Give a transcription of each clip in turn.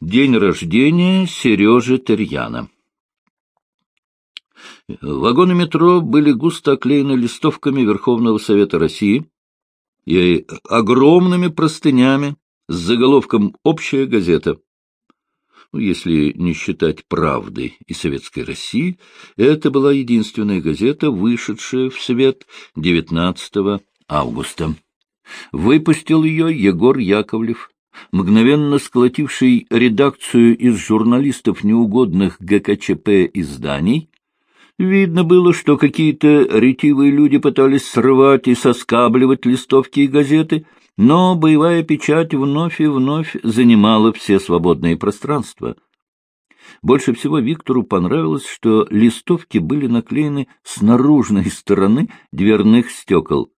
День рождения Сережи Терьяна. Вагоны метро были густо оклеены листовками Верховного Совета России и огромными простынями с заголовком «Общая газета». Ну, если не считать «Правды» и «Советской России», это была единственная газета, вышедшая в свет 19 августа. Выпустил ее Егор Яковлев, мгновенно сколотивший редакцию из журналистов неугодных ГКЧП изданий, видно было, что какие-то ретивые люди пытались срывать и соскабливать листовки и газеты, но боевая печать вновь и вновь занимала все свободные пространства. Больше всего Виктору понравилось, что листовки были наклеены с наружной стороны дверных стекол.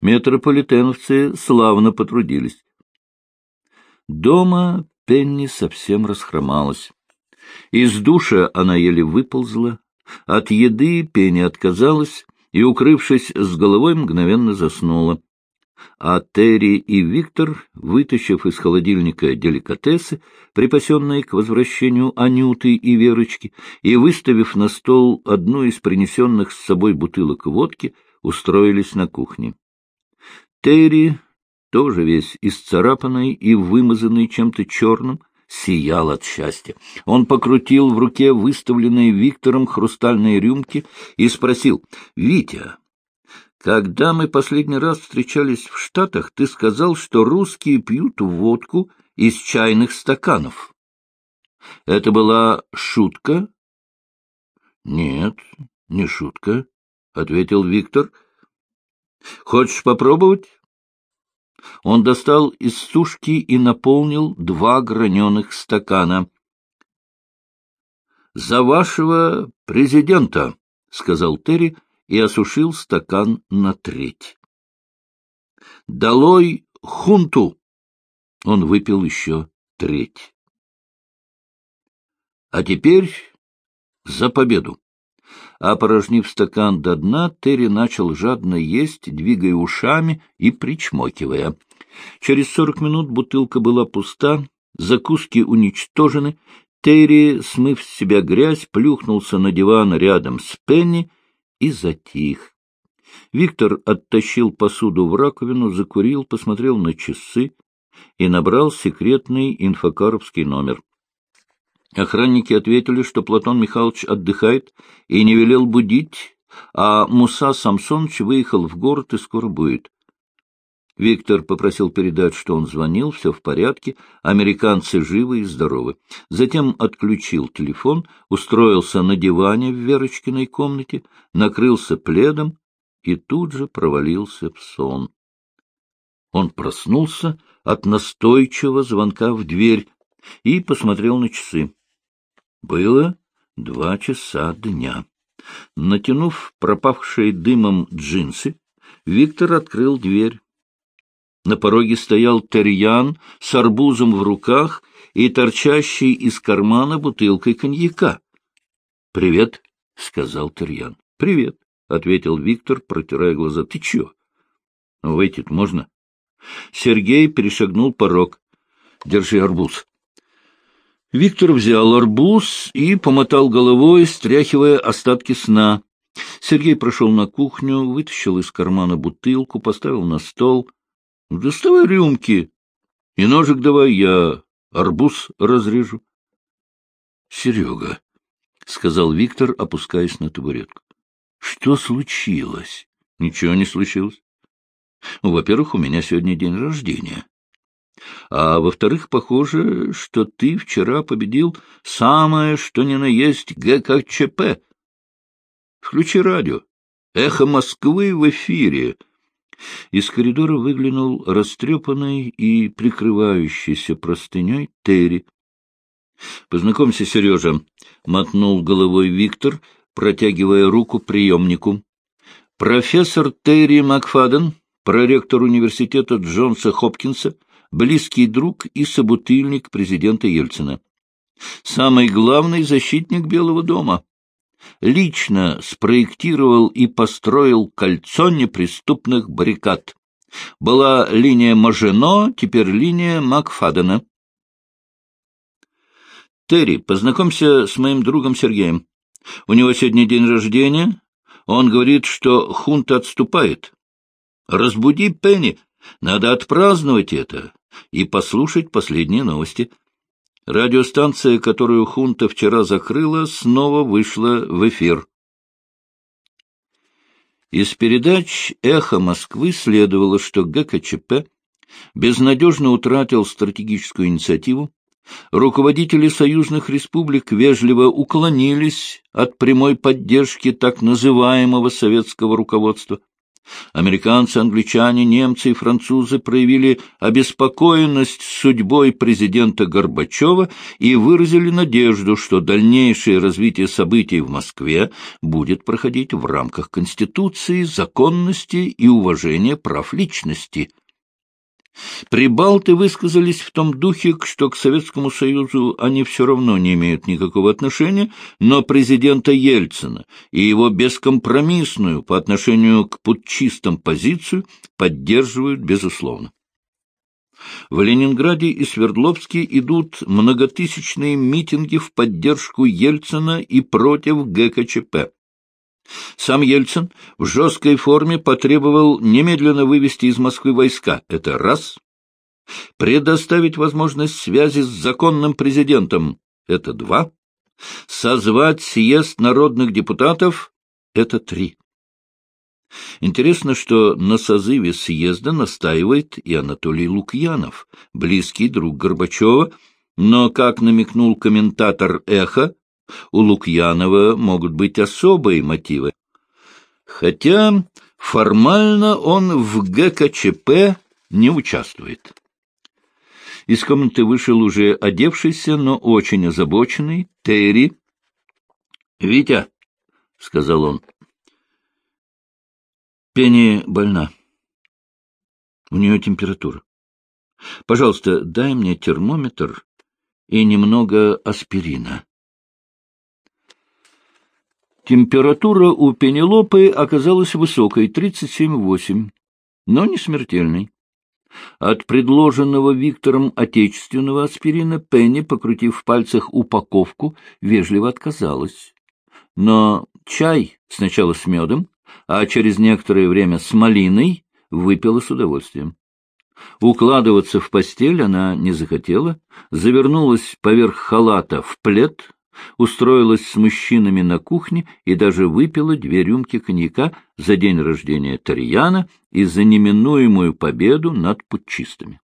Метрополитеновцы славно потрудились. Дома Пенни совсем расхромалась. Из душа она еле выползла, от еды Пенни отказалась и, укрывшись с головой, мгновенно заснула. А Терри и Виктор, вытащив из холодильника деликатесы, припасенные к возвращению Анюты и Верочки, и выставив на стол одну из принесенных с собой бутылок водки, устроились на кухне. Терри тоже весь исцарапанный и вымазанный чем-то черным, сиял от счастья. Он покрутил в руке выставленные Виктором хрустальные рюмки и спросил, «Витя, когда мы последний раз встречались в Штатах, ты сказал, что русские пьют водку из чайных стаканов. Это была шутка? — Нет, не шутка, — ответил Виктор. — Хочешь попробовать? Он достал из сушки и наполнил два граненых стакана. — За вашего президента, — сказал Терри и осушил стакан на треть. — Долой хунту! Он выпил еще треть. — А теперь за победу! Опорожнив стакан до дна, Терри начал жадно есть, двигая ушами и причмокивая. Через сорок минут бутылка была пуста, закуски уничтожены. Терри, смыв с себя грязь, плюхнулся на диван рядом с Пенни и затих. Виктор оттащил посуду в раковину, закурил, посмотрел на часы и набрал секретный инфокаровский номер. Охранники ответили, что Платон Михайлович отдыхает и не велел будить, а Муса Самсонович выехал в город и скоро будет. Виктор попросил передать, что он звонил, все в порядке, американцы живы и здоровы. Затем отключил телефон, устроился на диване в Верочкиной комнате, накрылся пледом и тут же провалился в сон. Он проснулся от настойчивого звонка в дверь и посмотрел на часы. Было два часа дня. Натянув пропавшие дымом джинсы, Виктор открыл дверь. На пороге стоял Терьян с арбузом в руках и торчащей из кармана бутылкой коньяка. — Привет, — сказал Терьян. — Привет, — ответил Виктор, протирая глаза. — Ты чё? — Выйти-то можно? Сергей перешагнул порог. — Держи арбуз. Виктор взял арбуз и помотал головой, стряхивая остатки сна. Сергей прошел на кухню, вытащил из кармана бутылку, поставил на стол. — Доставай рюмки. И ножик давай, я арбуз разрежу. — Серега, — сказал Виктор, опускаясь на табуретку. — Что случилось? — Ничего не случилось. — Во-первых, у меня сегодня день рождения. А во-вторых, похоже, что ты вчера победил самое, что ни на есть ГКЧП. Включи радио. Эхо Москвы в эфире. Из коридора выглянул растрепанный и прикрывающийся простыней Терри. — Познакомься, Сережа, — мотнул головой Виктор, протягивая руку приемнику. — Профессор Терри Макфаден, проректор университета Джонса Хопкинса, — близкий друг и собутыльник президента Ельцина. Самый главный защитник Белого дома. Лично спроектировал и построил кольцо неприступных баррикад. Была линия Мажино, теперь линия Макфадена. Терри, познакомься с моим другом Сергеем. У него сегодня день рождения. Он говорит, что хунта отступает. Разбуди Пенни. Надо отпраздновать это и послушать последние новости. Радиостанция, которую хунта вчера закрыла, снова вышла в эфир. Из передач «Эхо Москвы» следовало, что ГКЧП безнадежно утратил стратегическую инициативу, руководители союзных республик вежливо уклонились от прямой поддержки так называемого советского руководства, Американцы, англичане, немцы и французы проявили обеспокоенность судьбой президента Горбачева и выразили надежду, что дальнейшее развитие событий в Москве будет проходить в рамках Конституции, законности и уважения прав личности – Прибалты высказались в том духе, что к Советскому Союзу они все равно не имеют никакого отношения, но президента Ельцина и его бескомпромиссную по отношению к путчистам позицию поддерживают безусловно. В Ленинграде и Свердловске идут многотысячные митинги в поддержку Ельцина и против ГКЧП. Сам Ельцин в жесткой форме потребовал немедленно вывести из Москвы войска. Это раз. Предоставить возможность связи с законным президентом. Это два. Созвать съезд народных депутатов. Это три. Интересно, что на созыве съезда настаивает и Анатолий Лукьянов, близкий друг Горбачева, но, как намекнул комментатор «Эхо», у Лукьянова могут быть особые мотивы. Хотя формально он в ГКЧП не участвует. Из комнаты вышел уже одевшийся, но очень озабоченный Терри. — Витя, — сказал он, — Пенни больна. У нее температура. Пожалуйста, дай мне термометр и немного аспирина. Температура у Пенелопы оказалась высокой, 37,8, но не смертельной. От предложенного Виктором отечественного аспирина Пенни, покрутив в пальцах упаковку, вежливо отказалась. Но чай сначала с медом, а через некоторое время с малиной выпила с удовольствием. Укладываться в постель она не захотела, завернулась поверх халата в плед, устроилась с мужчинами на кухне и даже выпила две рюмки коньяка за день рождения Тарьяна и за неминуемую победу над путчистами.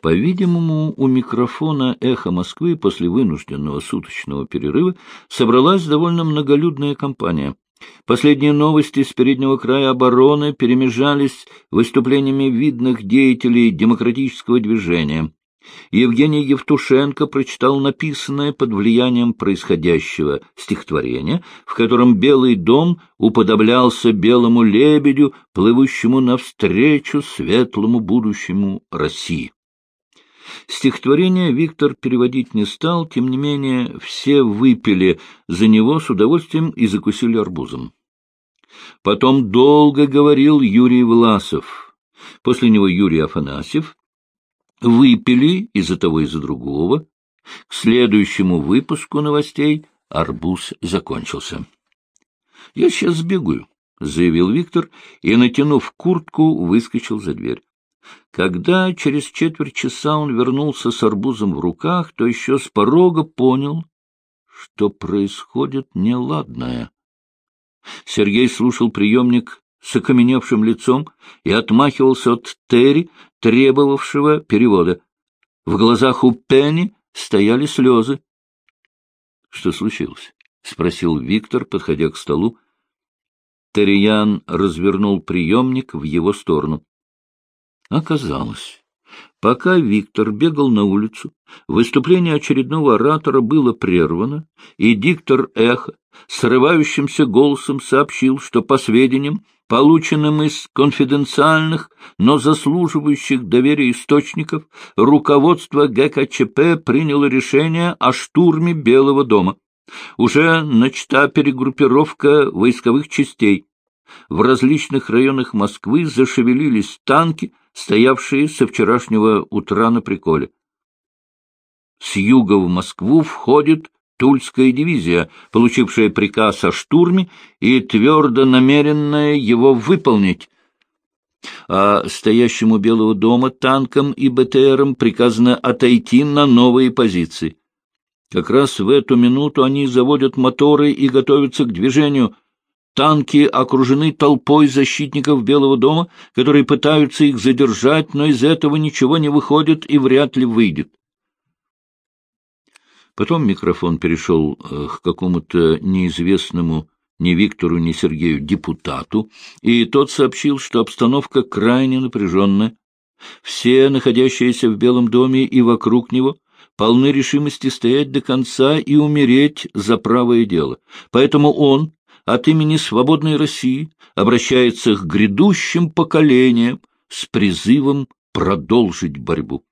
По-видимому, у микрофона «Эхо Москвы» после вынужденного суточного перерыва собралась довольно многолюдная компания. Последние новости с переднего края обороны перемежались выступлениями видных деятелей демократического движения. Евгений Евтушенко прочитал написанное под влиянием происходящего стихотворение, в котором Белый дом уподоблялся белому лебедю, плывущему навстречу светлому будущему России. Стихотворение Виктор переводить не стал, тем не менее все выпили за него с удовольствием и закусили арбузом. Потом долго говорил Юрий Власов, после него Юрий Афанасьев, Выпили из-за того, из-за другого. К следующему выпуску новостей арбуз закончился. — Я сейчас сбегаю, — заявил Виктор и, натянув куртку, выскочил за дверь. Когда через четверть часа он вернулся с арбузом в руках, то еще с порога понял, что происходит неладное. Сергей слушал приемник с окаменевшим лицом и отмахивался от Терри, требовавшего перевода. В глазах у Пенни стояли слезы. — Что случилось? — спросил Виктор, подходя к столу. Терриян развернул приемник в его сторону. Оказалось, пока Виктор бегал на улицу, выступление очередного оратора было прервано, и диктор эхо срывающимся голосом сообщил, что, по сведениям, полученным из конфиденциальных, но заслуживающих доверия источников, руководство ГКЧП приняло решение о штурме Белого дома. Уже начата перегруппировка войсковых частей. В различных районах Москвы зашевелились танки, стоявшие со вчерашнего утра на приколе. С юга в Москву входит Тульская дивизия, получившая приказ о штурме и твердо намеренная его выполнить. А стоящему Белого дома танкам и БТРам приказано отойти на новые позиции. Как раз в эту минуту они заводят моторы и готовятся к движению. Танки окружены толпой защитников Белого дома, которые пытаются их задержать, но из этого ничего не выходит и вряд ли выйдет. Потом микрофон перешел э, к какому-то неизвестному ни Виктору, ни Сергею депутату, и тот сообщил, что обстановка крайне напряженная. Все, находящиеся в Белом доме и вокруг него, полны решимости стоять до конца и умереть за правое дело. Поэтому он от имени свободной России обращается к грядущим поколениям с призывом продолжить борьбу.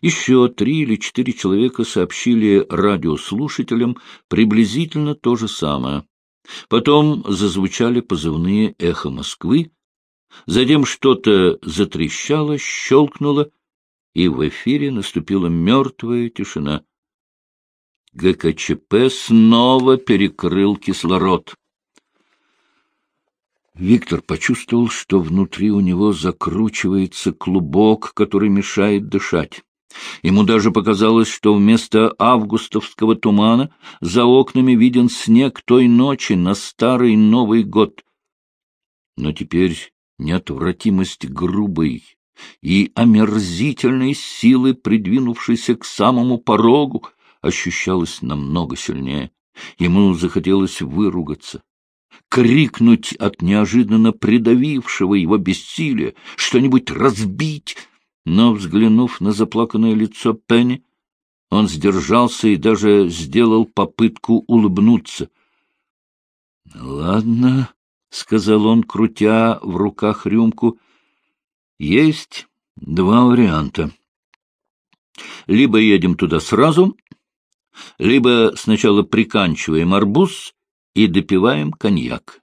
Еще три или четыре человека сообщили радиослушателям приблизительно то же самое. Потом зазвучали позывные «Эхо Москвы», затем что-то затрещало, щелкнуло, и в эфире наступила мертвая тишина. ГКЧП снова перекрыл кислород. Виктор почувствовал, что внутри у него закручивается клубок, который мешает дышать. Ему даже показалось, что вместо августовского тумана за окнами виден снег той ночи на старый Новый год. Но теперь неотвратимость грубой и омерзительной силы, придвинувшейся к самому порогу, ощущалась намного сильнее. Ему захотелось выругаться крикнуть от неожиданно придавившего его бессилия, что-нибудь разбить. Но, взглянув на заплаканное лицо Пенни, он сдержался и даже сделал попытку улыбнуться. — Ладно, — сказал он, крутя в руках рюмку, — есть два варианта. Либо едем туда сразу, либо сначала приканчиваем арбуз и допиваем коньяк.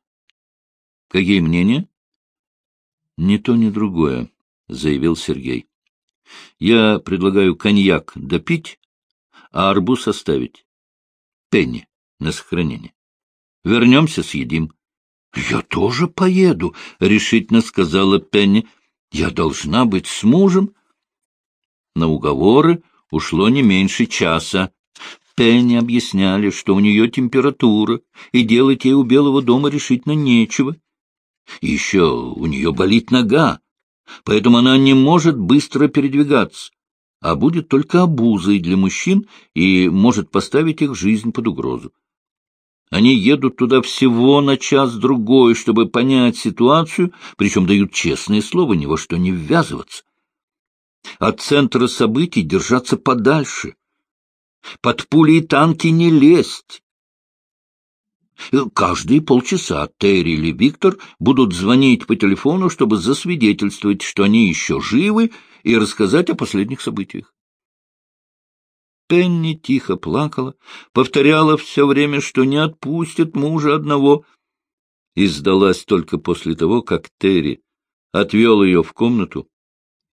Какие мнения? — Ни то, ни другое, — заявил Сергей. — Я предлагаю коньяк допить, а арбуз оставить. Пенни на сохранение. Вернемся, съедим. — Я тоже поеду, — решительно сказала Пенни. — Я должна быть с мужем. На уговоры ушло не меньше часа. Пенни объясняли, что у нее температура, и делать ей у Белого дома решительно нечего. Еще у нее болит нога, поэтому она не может быстро передвигаться, а будет только обузой для мужчин и может поставить их жизнь под угрозу. Они едут туда всего на час-другой, чтобы понять ситуацию, причем дают честное слово ни во что не ввязываться. От центра событий держаться подальше, под пули и танки не лезть. Каждые полчаса Терри или Виктор будут звонить по телефону, чтобы засвидетельствовать, что они еще живы, и рассказать о последних событиях. Пенни тихо плакала, повторяла все время, что не отпустит мужа одного, и сдалась только после того, как Терри отвел ее в комнату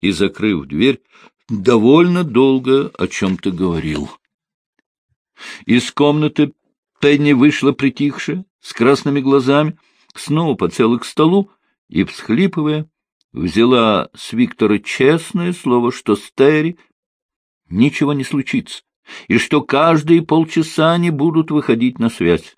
и, закрыв дверь, довольно долго о чем-то говорил. Из комнаты Пенни вышла притихшая, с красными глазами, снова подсела к столу и, всхлипывая, взяла с Виктора честное слово, что с Терри ничего не случится, и что каждые полчаса они будут выходить на связь.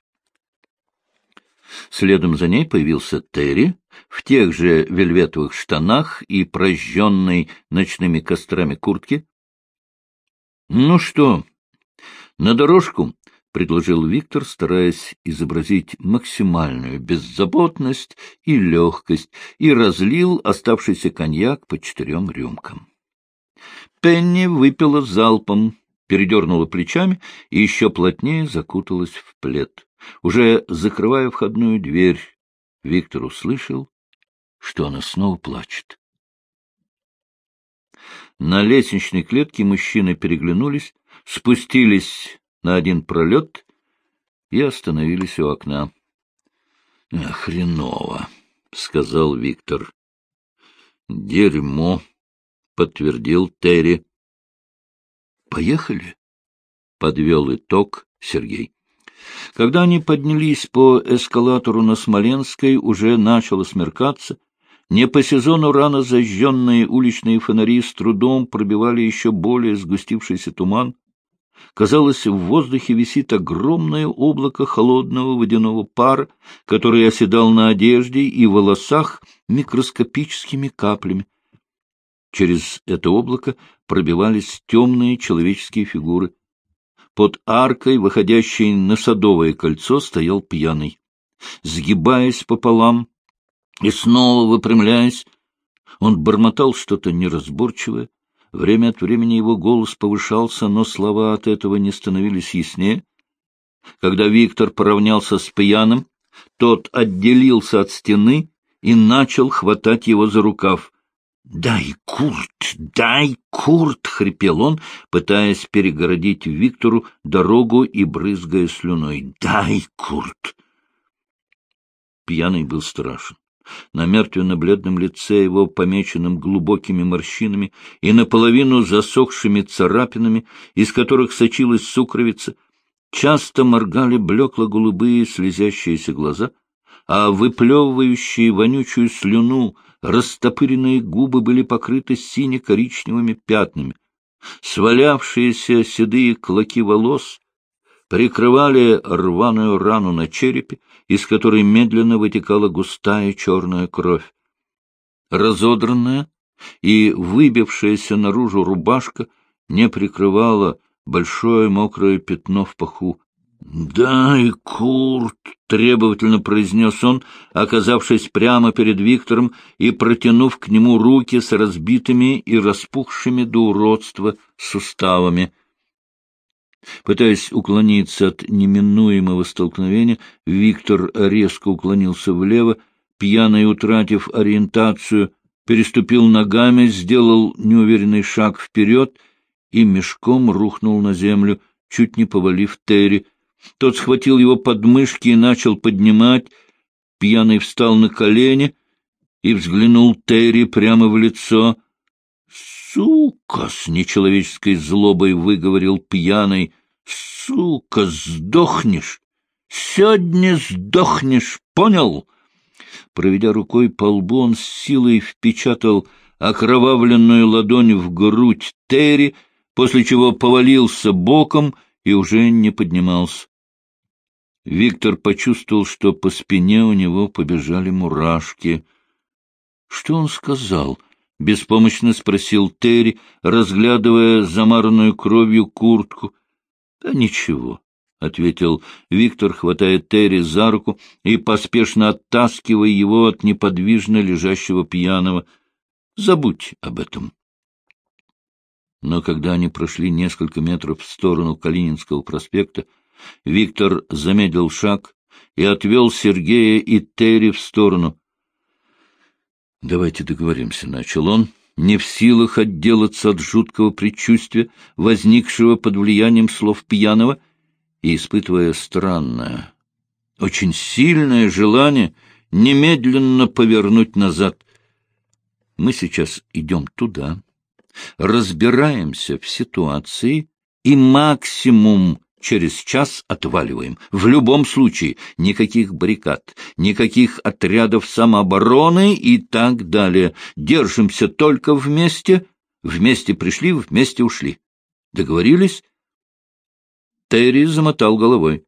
Следом за ней появился Терри в тех же вельветовых штанах и прожженной ночными кострами куртке. — Ну что, на дорожку, — предложил Виктор, стараясь изобразить максимальную беззаботность и легкость, и разлил оставшийся коньяк по четырем рюмкам. Пенни выпила залпом, передернула плечами и еще плотнее закуталась в плед. Уже закрывая входную дверь, Виктор услышал, что она снова плачет. На лестничной клетке мужчины переглянулись, спустились на один пролет и остановились у окна. — Хреново, — сказал Виктор. — Дерьмо, — подтвердил Терри. — Поехали, — подвел итог Сергей. Когда они поднялись по эскалатору на Смоленской, уже начало смеркаться. Не по сезону рано зажженные уличные фонари с трудом пробивали еще более сгустившийся туман. Казалось, в воздухе висит огромное облако холодного водяного пара, который оседал на одежде и волосах микроскопическими каплями. Через это облако пробивались темные человеческие фигуры. Под аркой, выходящей на Садовое кольцо, стоял пьяный. Сгибаясь пополам и снова выпрямляясь, он бормотал что-то неразборчивое, Время от времени его голос повышался, но слова от этого не становились яснее. Когда Виктор поравнялся с пьяным, тот отделился от стены и начал хватать его за рукав. «Дай курт! Дай курт!» — хрипел он, пытаясь перегородить Виктору дорогу и брызгая слюной. «Дай курт!» Пьяный был страшен. На мертвенно-бледном лице его, помеченном глубокими морщинами и наполовину засохшими царапинами, из которых сочилась сукровица, часто моргали блекло-голубые слезящиеся глаза, а выплевывающие вонючую слюну растопыренные губы были покрыты сине-коричневыми пятнами. Свалявшиеся седые клоки волос прикрывали рваную рану на черепе, из которой медленно вытекала густая черная кровь. Разодранная и выбившаяся наружу рубашка не прикрывала большое мокрое пятно в паху. — Дай, Курт! — требовательно произнес он, оказавшись прямо перед Виктором и протянув к нему руки с разбитыми и распухшими до уродства суставами — Пытаясь уклониться от неминуемого столкновения, Виктор резко уклонился влево, пьяный, утратив ориентацию, переступил ногами, сделал неуверенный шаг вперед и мешком рухнул на землю, чуть не повалив Терри. Тот схватил его под мышки и начал поднимать. Пьяный встал на колени и взглянул Терри прямо в лицо. «Сука!» — с нечеловеческой злобой выговорил пьяный. «Сука, сдохнешь! Сегодня сдохнешь, понял?» Проведя рукой по лбу, он с силой впечатал окровавленную ладонь в грудь Терри, после чего повалился боком и уже не поднимался. Виктор почувствовал, что по спине у него побежали мурашки. Что он сказал? — беспомощно спросил Терри, разглядывая замаранную кровью куртку. — Да ничего, — ответил Виктор, хватая Терри за руку и поспешно оттаскивая его от неподвижно лежащего пьяного. — Забудь об этом. Но когда они прошли несколько метров в сторону Калининского проспекта, Виктор замедлил шаг и отвел Сергея и Терри в сторону — Давайте договоримся, — начал он, не в силах отделаться от жуткого предчувствия, возникшего под влиянием слов пьяного, и испытывая странное, очень сильное желание немедленно повернуть назад. Мы сейчас идем туда, разбираемся в ситуации, и максимум через час отваливаем. В любом случае никаких баррикад, никаких отрядов самообороны и так далее. Держимся только вместе. Вместе пришли, вместе ушли. Договорились? Терри замотал головой.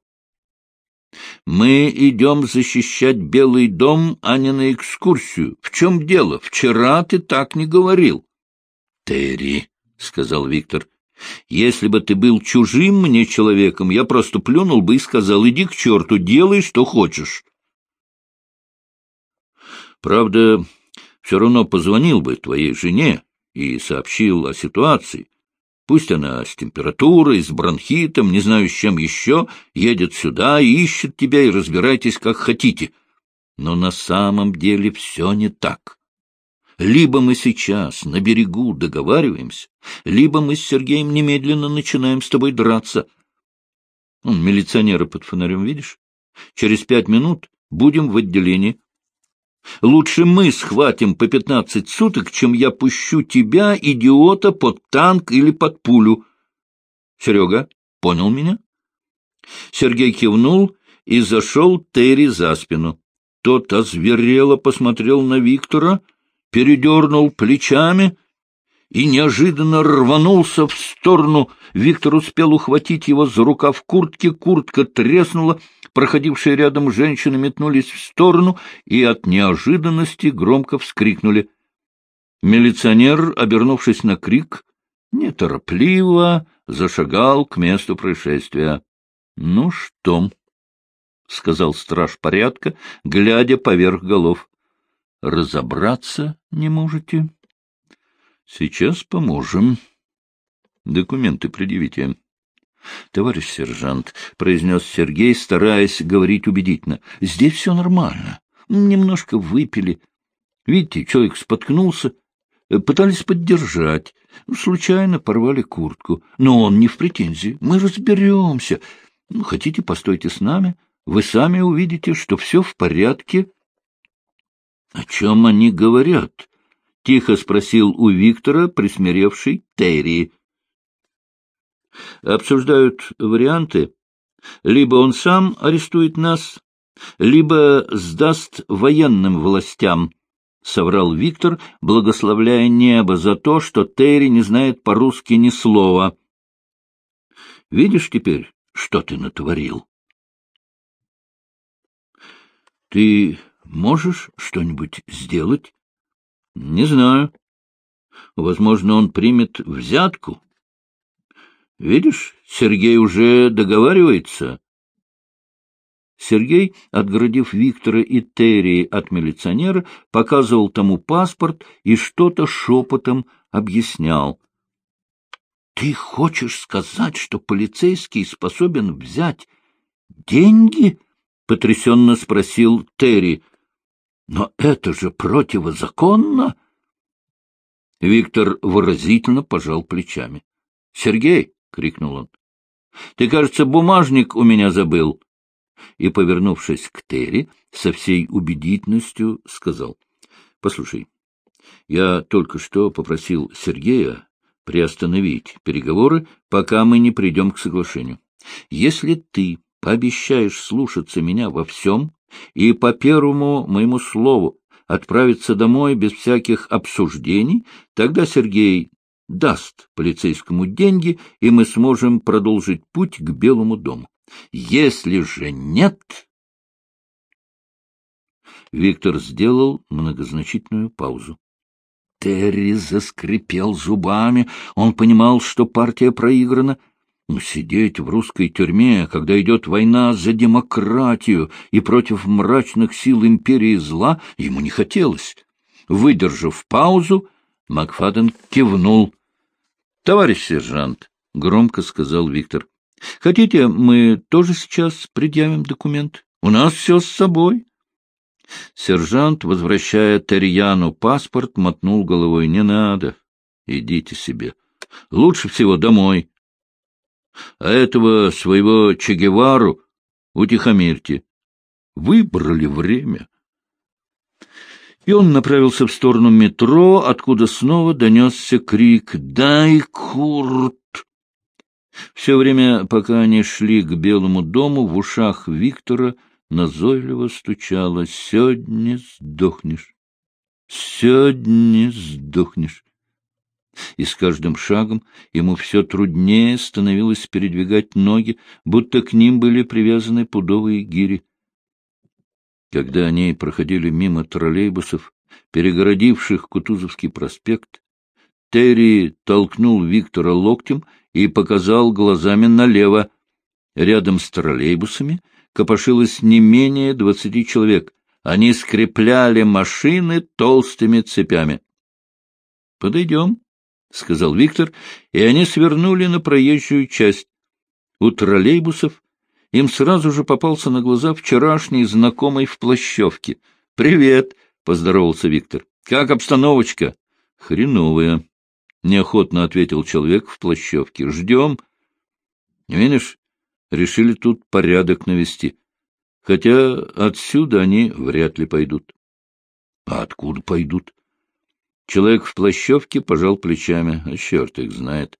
«Мы идем защищать Белый дом, а не на экскурсию. В чем дело? Вчера ты так не говорил». «Терри», — сказал Виктор, если бы ты был чужим мне человеком, я просто плюнул бы и сказал, иди к черту, делай, что хочешь. Правда, все равно позвонил бы твоей жене и сообщил о ситуации. Пусть она с температурой, с бронхитом, не знаю с чем еще, едет сюда, ищет тебя и разбирайтесь, как хотите. Но на самом деле все не так. Либо мы сейчас на берегу договариваемся, либо мы с Сергеем немедленно начинаем с тобой драться. Он милиционера под фонарем, видишь? Через пять минут будем в отделении. Лучше мы схватим по пятнадцать суток, чем я пущу тебя, идиота, под танк или под пулю. Серега, Понял меня? Сергей кивнул и зашел Терри за спину. Тот озверело посмотрел на Виктора, передернул плечами и неожиданно рванулся в сторону. Виктор успел ухватить его за рукав куртки, куртка треснула, проходившие рядом женщины метнулись в сторону и от неожиданности громко вскрикнули. Милиционер, обернувшись на крик, неторопливо зашагал к месту происшествия. — Ну что? — сказал страж порядка, глядя поверх голов. — Разобраться не можете? — Сейчас поможем. Документы предъявите. — Товарищ сержант, — произнес Сергей, стараясь говорить убедительно, — здесь все нормально. Немножко выпили. Видите, человек споткнулся, пытались поддержать. Случайно порвали куртку. Но он не в претензии. Мы разберемся. Ну, хотите, постойте с нами. Вы сами увидите, что все в порядке. — О чем они говорят? — тихо спросил у Виктора присмиревший Терри. — Обсуждают варианты. Либо он сам арестует нас, либо сдаст военным властям, — соврал Виктор, благословляя небо за то, что Терри не знает по-русски ни слова. — Видишь теперь, что ты натворил? — Ты можешь что-нибудь сделать? — Не знаю. Возможно, он примет взятку. Видишь, Сергей уже договаривается. Сергей, отгородив Виктора и Терри от милиционера, показывал тому паспорт и что-то шепотом объяснял. — Ты хочешь сказать, что полицейский способен взять деньги? — потрясенно спросил Терри. — Но это же противозаконно! Виктор выразительно пожал плечами. — Сергей! — крикнул он. — Ты, кажется, бумажник у меня забыл. И, повернувшись к Терри, со всей убедительностью сказал. — Послушай, я только что попросил Сергея приостановить переговоры, пока мы не придем к соглашению. Если ты пообещаешь слушаться меня во всем и по первому моему слову отправиться домой без всяких обсуждений, тогда Сергей даст полицейскому деньги, и мы сможем продолжить путь к Белому дому. Если же нет... Виктор сделал многозначительную паузу. Терри заскрипел зубами. Он понимал, что партия проиграна. Сидеть в русской тюрьме, когда идет война за демократию и против мрачных сил империи зла, ему не хотелось. Выдержав паузу, Макфаден кивнул. — Товарищ сержант, — громко сказал Виктор, — хотите, мы тоже сейчас предъявим документ? У нас все с собой. Сержант, возвращая Терьяну паспорт, мотнул головой. — Не надо. Идите себе. Лучше всего домой. А этого своего Чегевару утихомирьте. Выбрали время. И он направился в сторону метро, откуда снова донесся крик «Дай, Курт!». Все время, пока они шли к Белому дому, в ушах Виктора назойливо стучало «Сегодня сдохнешь! Сегодня сдохнешь!» И с каждым шагом ему все труднее становилось передвигать ноги, будто к ним были привязаны пудовые гири. Когда они проходили мимо троллейбусов, перегородивших Кутузовский проспект, Терри толкнул Виктора локтем и показал глазами налево. Рядом с троллейбусами копошилось не менее двадцати человек. Они скрепляли машины толстыми цепями. — Подойдем, — сказал Виктор, и они свернули на проезжую часть. У троллейбусов им сразу же попался на глаза вчерашний знакомый в плащевке. — Привет, — поздоровался Виктор. — Как обстановочка? — Хреновая, — неохотно ответил человек в плащевке. — Ждем. — Видишь, решили тут порядок навести. Хотя отсюда они вряд ли пойдут. — А откуда пойдут? Человек в плащевке пожал плечами. А черт их знает.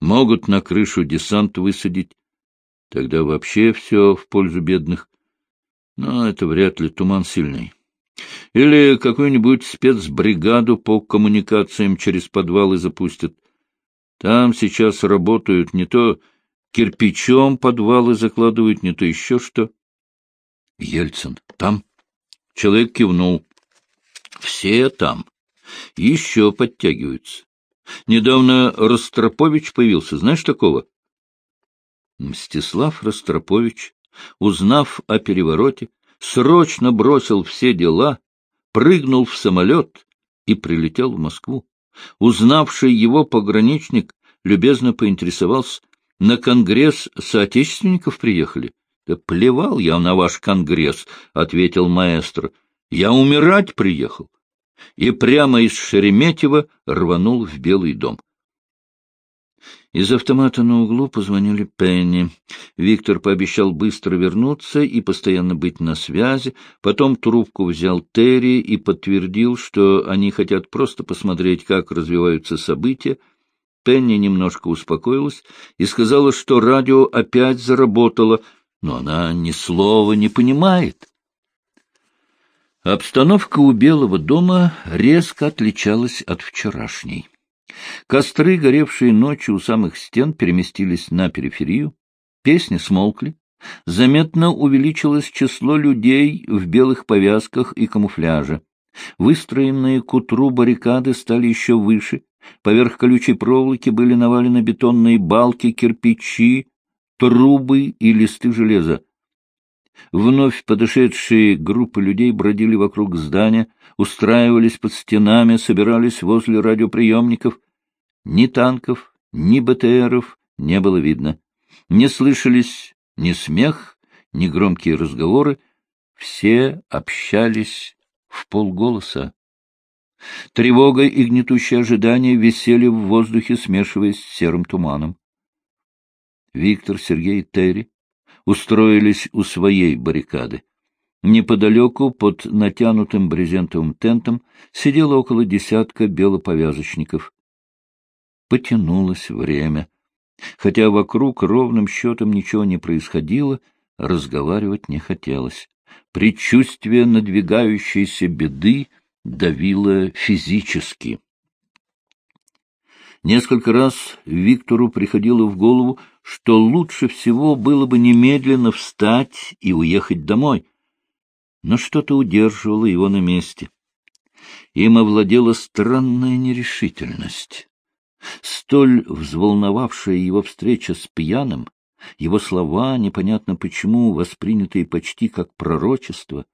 Могут на крышу десант высадить. Тогда вообще все в пользу бедных. Но это вряд ли туман сильный. Или какую-нибудь спецбригаду по коммуникациям через подвалы запустят. Там сейчас работают не то кирпичом подвалы закладывают, не то еще что. Ельцин, там? Человек кивнул. Все там. Еще подтягиваются. Недавно Ростропович появился. Знаешь такого? Мстислав Ростропович, узнав о перевороте, срочно бросил все дела, прыгнул в самолет и прилетел в Москву. Узнавший его пограничник любезно поинтересовался, на конгресс соотечественников приехали? — Да плевал я на ваш конгресс, — ответил маэстро. — Я умирать приехал. И прямо из Шереметьева рванул в Белый дом. Из автомата на углу позвонили Пенни. Виктор пообещал быстро вернуться и постоянно быть на связи. Потом трубку взял Терри и подтвердил, что они хотят просто посмотреть, как развиваются события. Пенни немножко успокоилась и сказала, что радио опять заработало, но она ни слова не понимает. Обстановка у Белого дома резко отличалась от вчерашней. Костры, горевшие ночью у самых стен, переместились на периферию, песни смолкли, заметно увеличилось число людей в белых повязках и камуфляже. Выстроенные к утру баррикады стали еще выше, поверх колючей проволоки были навалены бетонные балки, кирпичи, трубы и листы железа. Вновь подошедшие группы людей бродили вокруг здания, устраивались под стенами, собирались возле радиоприемников. Ни танков, ни БТРов не было видно. Не слышались ни смех, ни громкие разговоры. Все общались в полголоса. Тревога и гнетущее ожидание висели в воздухе, смешиваясь с серым туманом. Виктор, Сергей и Терри устроились у своей баррикады. Неподалеку, под натянутым брезентовым тентом, сидело около десятка белоповязочников. Потянулось время. Хотя вокруг ровным счетом ничего не происходило, разговаривать не хотелось. Предчувствие надвигающейся беды давило физически. Несколько раз Виктору приходило в голову, что лучше всего было бы немедленно встать и уехать домой. Но что-то удерживало его на месте. Им овладела странная нерешительность. Столь взволновавшая его встреча с пьяным, его слова, непонятно почему, воспринятые почти как пророчество,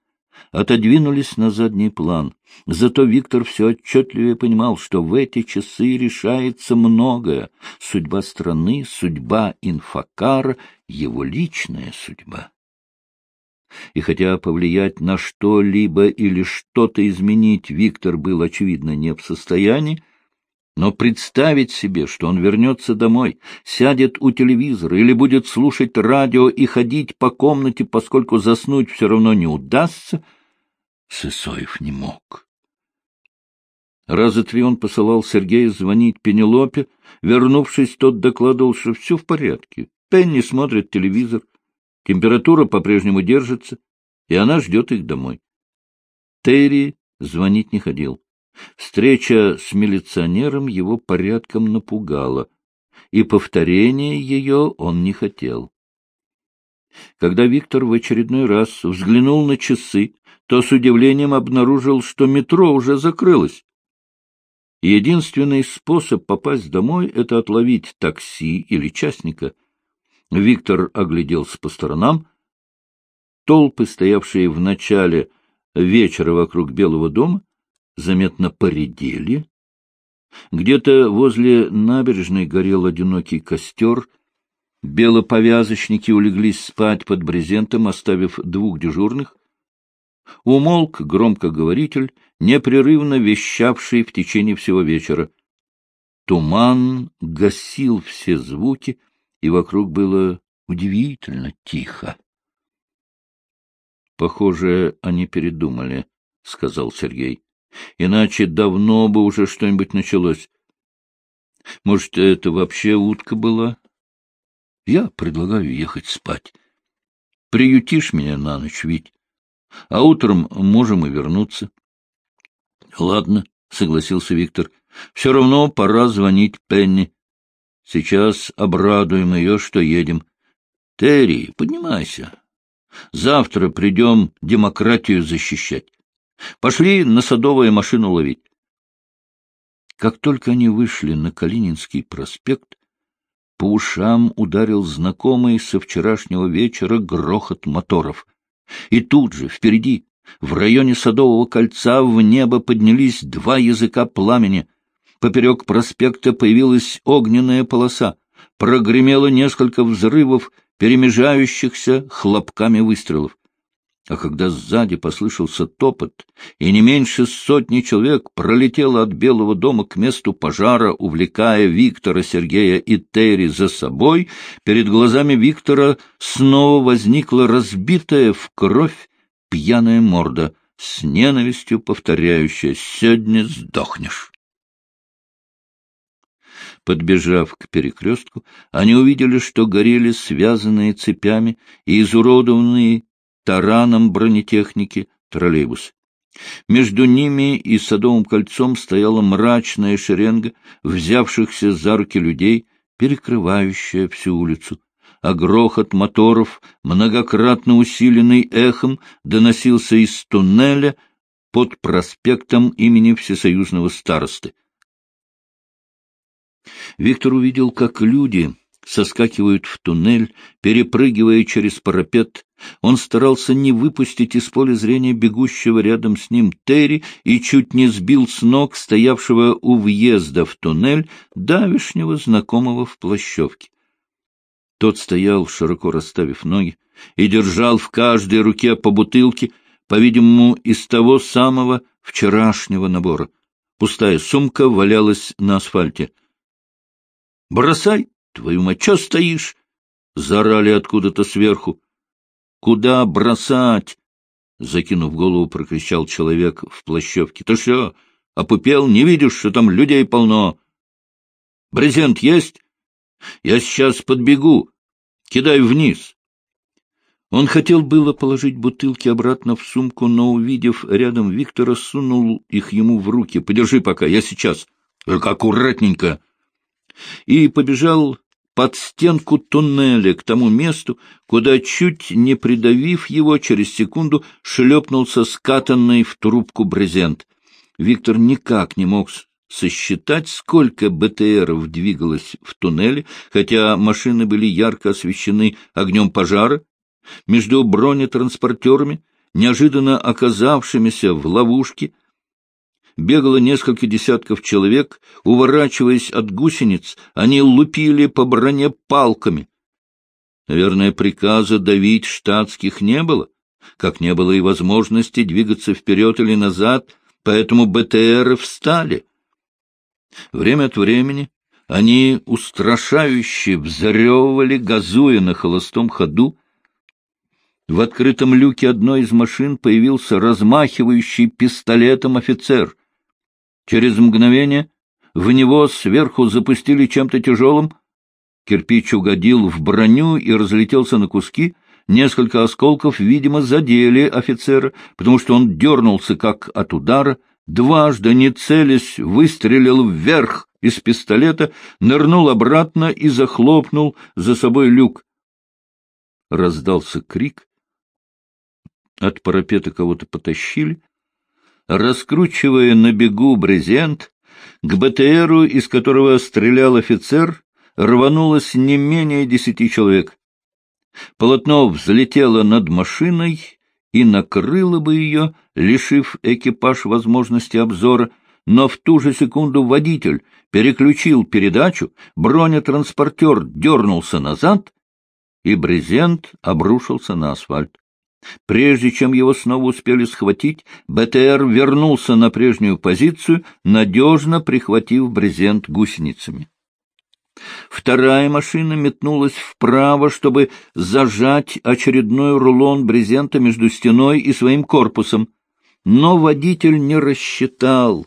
отодвинулись на задний план. Зато Виктор все отчетливее понимал, что в эти часы решается многое. Судьба страны, судьба инфокара, его личная судьба. И хотя повлиять на что-либо или что-то изменить Виктор был, очевидно, не в состоянии, но представить себе, что он вернется домой, сядет у телевизора или будет слушать радио и ходить по комнате, поскольку заснуть все равно не удастся, Сысоев не мог. Раза три он посылал Сергея звонить Пенелопе. Вернувшись, тот докладывал, что все в порядке. Пенни смотрит телевизор, температура по-прежнему держится, и она ждет их домой. Терри звонить не ходил. Встреча с милиционером его порядком напугала, и повторения ее он не хотел. Когда Виктор в очередной раз взглянул на часы, то с удивлением обнаружил, что метро уже закрылось. Единственный способ попасть домой — это отловить такси или частника. Виктор огляделся по сторонам. Толпы, стоявшие в начале вечера вокруг Белого дома, заметно поредели. Где-то возле набережной горел одинокий костер. Белоповязочники улеглись спать под брезентом, оставив двух дежурных. Умолк громкоговоритель, непрерывно вещавший в течение всего вечера. Туман гасил все звуки, и вокруг было удивительно тихо. — Похоже, они передумали, — сказал Сергей. — Иначе давно бы уже что-нибудь началось. Может, это вообще утка была? Я предлагаю ехать спать. Приютишь меня на ночь, ведь, а утром можем и вернуться. — Ладно, — согласился Виктор. — Все равно пора звонить Пенни. Сейчас обрадуем ее, что едем. Терри, поднимайся. Завтра придем демократию защищать. Пошли на садовую машину ловить. Как только они вышли на Калининский проспект, по ушам ударил знакомый со вчерашнего вечера грохот моторов. И тут же, впереди, в районе Садового кольца, в небо поднялись два языка пламени. Поперек проспекта появилась огненная полоса. Прогремело несколько взрывов, перемежающихся хлопками выстрелов. А когда сзади послышался топот, и не меньше сотни человек пролетело от Белого дома к месту пожара, увлекая Виктора, Сергея и Терри за собой, перед глазами Виктора снова возникла разбитая в кровь пьяная морда, с ненавистью повторяющая «Сегодня сдохнешь». Подбежав к перекрестку, они увидели, что горели связанные цепями и изуродованные тараном бронетехники троллейбус. Между ними и Садовым кольцом стояла мрачная шеренга взявшихся за руки людей, перекрывающая всю улицу, а грохот моторов, многократно усиленный эхом, доносился из туннеля под проспектом имени Всесоюзного старосты. Виктор увидел, как люди соскакивают в туннель, перепрыгивая через парапет. Он старался не выпустить из поля зрения бегущего рядом с ним Терри и чуть не сбил с ног стоявшего у въезда в туннель давишнего знакомого в плащевке. Тот стоял, широко расставив ноги, и держал в каждой руке по бутылке, по-видимому, из того самого вчерашнего набора. Пустая сумка валялась на асфальте. — Бросай! Твою мать, что стоишь? — заорали откуда-то сверху. — Куда бросать? — закинув голову, прокричал человек в плащевке. — Ты что, опупел? Не видишь, что там людей полно? — Брезент есть? Я сейчас подбегу. Кидай вниз. Он хотел было положить бутылки обратно в сумку, но, увидев рядом Виктора, сунул их ему в руки. — Подержи пока, я сейчас. — Только аккуратненько и побежал под стенку туннеля к тому месту, куда, чуть не придавив его, через секунду шлепнулся скатанный в трубку брезент. Виктор никак не мог сосчитать, сколько БТРов двигалось в туннеле, хотя машины были ярко освещены огнем пожара. Между бронетранспортерами, неожиданно оказавшимися в ловушке, бегало несколько десятков человек, уворачиваясь от гусениц, они лупили по броне палками. Наверное, приказа давить штатских не было, как не было и возможности двигаться вперед или назад, поэтому БТРы встали. Время от времени они устрашающе взрёвывали, газуя на холостом ходу. В открытом люке одной из машин появился размахивающий пистолетом офицер. Через мгновение в него сверху запустили чем-то тяжелым. Кирпич угодил в броню и разлетелся на куски. Несколько осколков, видимо, задели офицера, потому что он дернулся, как от удара, дважды, не целясь, выстрелил вверх из пистолета, нырнул обратно и захлопнул за собой люк. Раздался крик. От парапета кого-то потащили. Раскручивая на бегу брезент, к БТРу, из которого стрелял офицер, рванулось не менее десяти человек. Полотно взлетело над машиной и накрыло бы ее, лишив экипаж возможности обзора, но в ту же секунду водитель переключил передачу, бронетранспортер дернулся назад, и брезент обрушился на асфальт. Прежде чем его снова успели схватить, БТР вернулся на прежнюю позицию, надежно прихватив брезент гусеницами. Вторая машина метнулась вправо, чтобы зажать очередной рулон брезента между стеной и своим корпусом. Но водитель не рассчитал,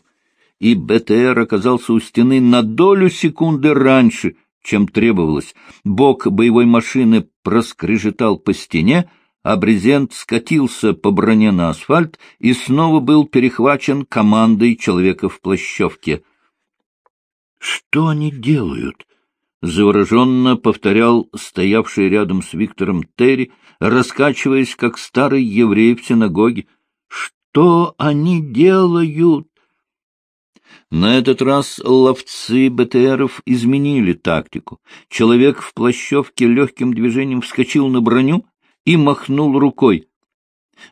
и БТР оказался у стены на долю секунды раньше, чем требовалось. Бок боевой машины проскрежетал по стене, а брезент скатился по броне на асфальт и снова был перехвачен командой человека в плащевке. «Что они делают?» — завороженно повторял стоявший рядом с Виктором Терри, раскачиваясь, как старый еврей в синагоге. «Что они делают?» На этот раз ловцы БТРов изменили тактику. Человек в плащевке легким движением вскочил на броню и махнул рукой.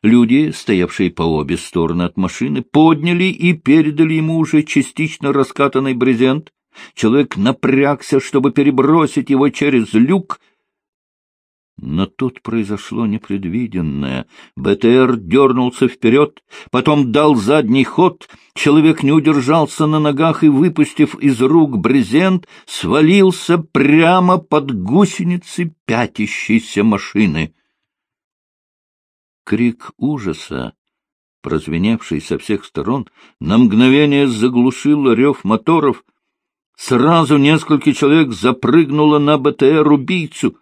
Люди, стоявшие по обе стороны от машины, подняли и передали ему уже частично раскатанный брезент. Человек напрягся, чтобы перебросить его через люк — но тут произошло непредвиденное. БТР дернулся вперед, потом дал задний ход, человек не удержался на ногах и, выпустив из рук брезент, свалился прямо под гусеницы пятящейся машины. Крик ужаса, прозвеневший со всех сторон, на мгновение заглушил рев моторов. Сразу несколько человек запрыгнуло на БТР убийцу —